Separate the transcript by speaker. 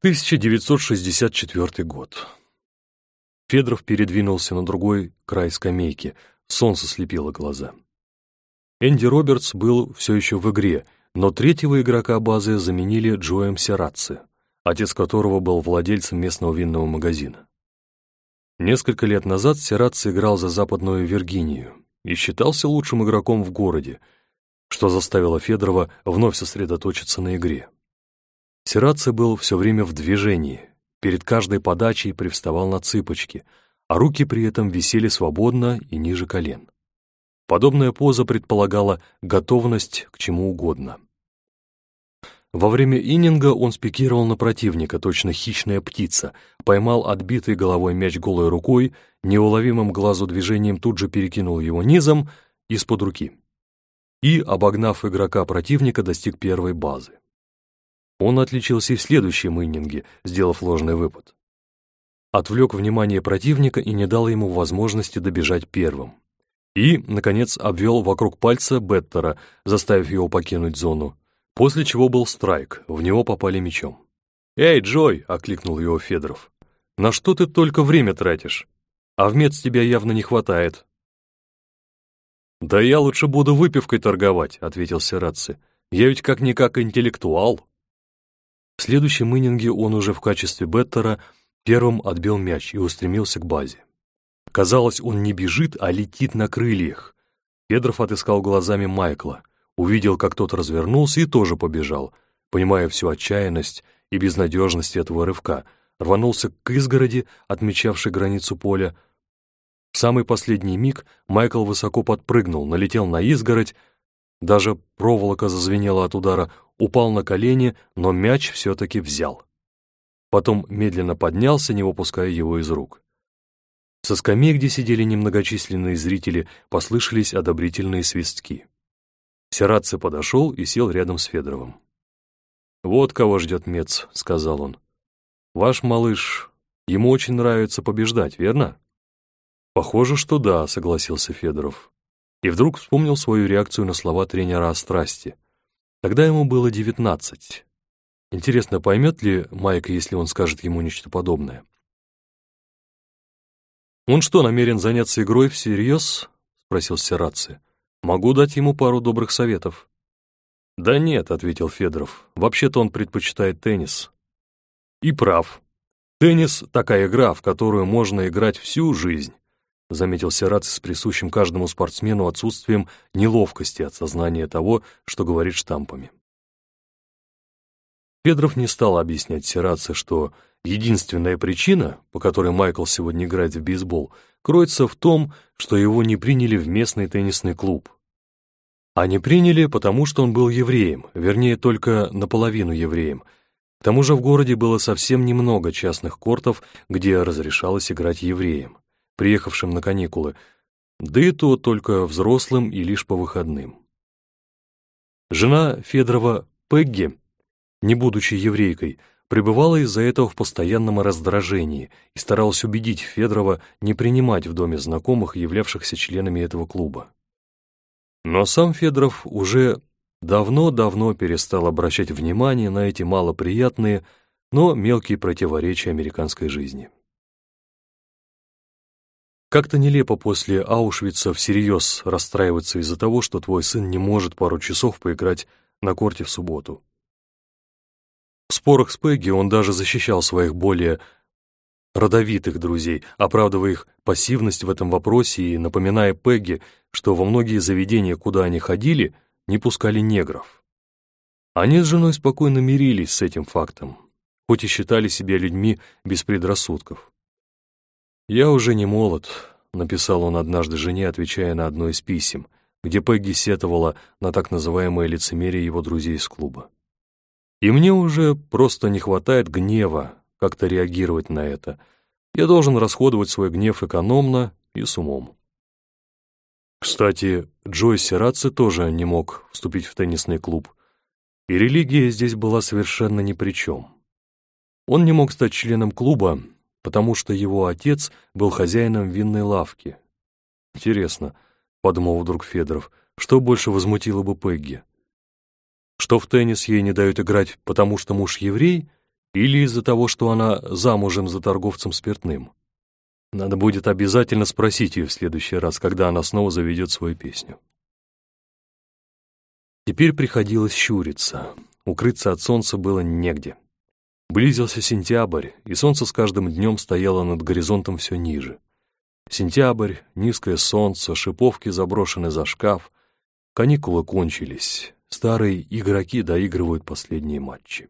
Speaker 1: 1964 год. Федоров передвинулся на другой край скамейки, солнце слепило глаза. Энди Робертс был все еще в игре, но третьего игрока базы заменили Джоем Сератце, отец которого был владельцем местного винного магазина. Несколько лет назад Сератце играл за Западную Виргинию и считался лучшим игроком в городе, что заставило Федорова вновь сосредоточиться на игре. Сератце был все время в движении, перед каждой подачей привставал на цыпочки, а руки при этом висели свободно и ниже колен. Подобная поза предполагала готовность к чему угодно. Во время иннинга он спикировал на противника, точно хищная птица, поймал отбитый головой мяч голой рукой, неуловимым глазу движением тут же перекинул его низом из-под руки и, обогнав игрока противника, достиг первой базы. Он отличился и в следующем иннинге, сделав ложный выпад. Отвлек внимание противника и не дал ему возможности добежать первым. И, наконец, обвел вокруг пальца Беттера, заставив его покинуть зону, после чего был страйк, в него попали мячом. «Эй, Джой!» — окликнул его Федоров. «На что ты только время тратишь? А в мец тебя явно не хватает». «Да я лучше буду выпивкой торговать», — ответил Сераци. «Я ведь как-никак интеллектуал». В следующем иннинге он уже в качестве беттера первым отбил мяч и устремился к базе. Казалось, он не бежит, а летит на крыльях. Федоров отыскал глазами Майкла, увидел, как тот развернулся и тоже побежал, понимая всю отчаянность и безнадежность этого рывка, рванулся к изгороди, отмечавшей границу поля. В самый последний миг Майкл высоко подпрыгнул, налетел на изгородь, даже проволока зазвенела от удара, упал на колени, но мяч все-таки взял. Потом медленно поднялся, не выпуская его из рук. Со скамей, где сидели немногочисленные зрители, послышались одобрительные свистки. Сератце подошел и сел рядом с Федоровым. «Вот кого ждет Мец», — сказал он. «Ваш малыш, ему очень нравится побеждать, верно?» «Похоже, что да», — согласился Федоров. И вдруг вспомнил свою реакцию на слова тренера о страсти — Тогда ему было девятнадцать. Интересно, поймет ли Майк, если он скажет ему нечто подобное? «Он что, намерен заняться игрой всерьез?» — спросил Сераци. «Могу дать ему пару добрых советов». «Да нет», — ответил Федоров. «Вообще-то он предпочитает теннис». «И прав. Теннис — такая игра, в которую можно играть всю жизнь. — заметил Сераци с присущим каждому спортсмену отсутствием неловкости от сознания того, что говорит штампами. Педров не стал объяснять Сераци, что единственная причина, по которой Майкл сегодня играет в бейсбол, кроется в том, что его не приняли в местный теннисный клуб. А не приняли, потому что он был евреем, вернее, только наполовину евреем. К тому же в городе было совсем немного частных кортов, где разрешалось играть евреям приехавшим на каникулы, да и то только взрослым и лишь по выходным. Жена Федорова Пегги, не будучи еврейкой, пребывала из-за этого в постоянном раздражении и старалась убедить Федорова не принимать в доме знакомых, являвшихся членами этого клуба. Но сам Федоров уже давно-давно перестал обращать внимание на эти малоприятные, но мелкие противоречия американской жизни. Как-то нелепо после Аушвица всерьез расстраиваться из-за того, что твой сын не может пару часов поиграть на корте в субботу. В спорах с Пегги он даже защищал своих более родовитых друзей, оправдывая их пассивность в этом вопросе и напоминая Пегги, что во многие заведения, куда они ходили, не пускали негров. Они с женой спокойно мирились с этим фактом, хоть и считали себя людьми без предрассудков. «Я уже не молод», — написал он однажды жене, отвечая на одно из писем, где Пегги сетовала на так называемое лицемерие его друзей из клуба. «И мне уже просто не хватает гнева как-то реагировать на это. Я должен расходовать свой гнев экономно и с умом». Кстати, Джой Сираци тоже не мог вступить в теннисный клуб, и религия здесь была совершенно ни при чем. Он не мог стать членом клуба, потому что его отец был хозяином винной лавки. Интересно, — подумал вдруг Федоров, — что больше возмутило бы Пегги? Что в теннис ей не дают играть, потому что муж еврей, Или из-за того, что она замужем за торговцем спиртным? Надо будет обязательно спросить ее в следующий раз, когда она снова заведет свою песню. Теперь приходилось щуриться. Укрыться от солнца было негде. Близился сентябрь, и солнце с каждым днем стояло над горизонтом все ниже. Сентябрь, низкое солнце, шиповки заброшены за шкаф. Каникулы кончились. Старые игроки доигрывают последние матчи.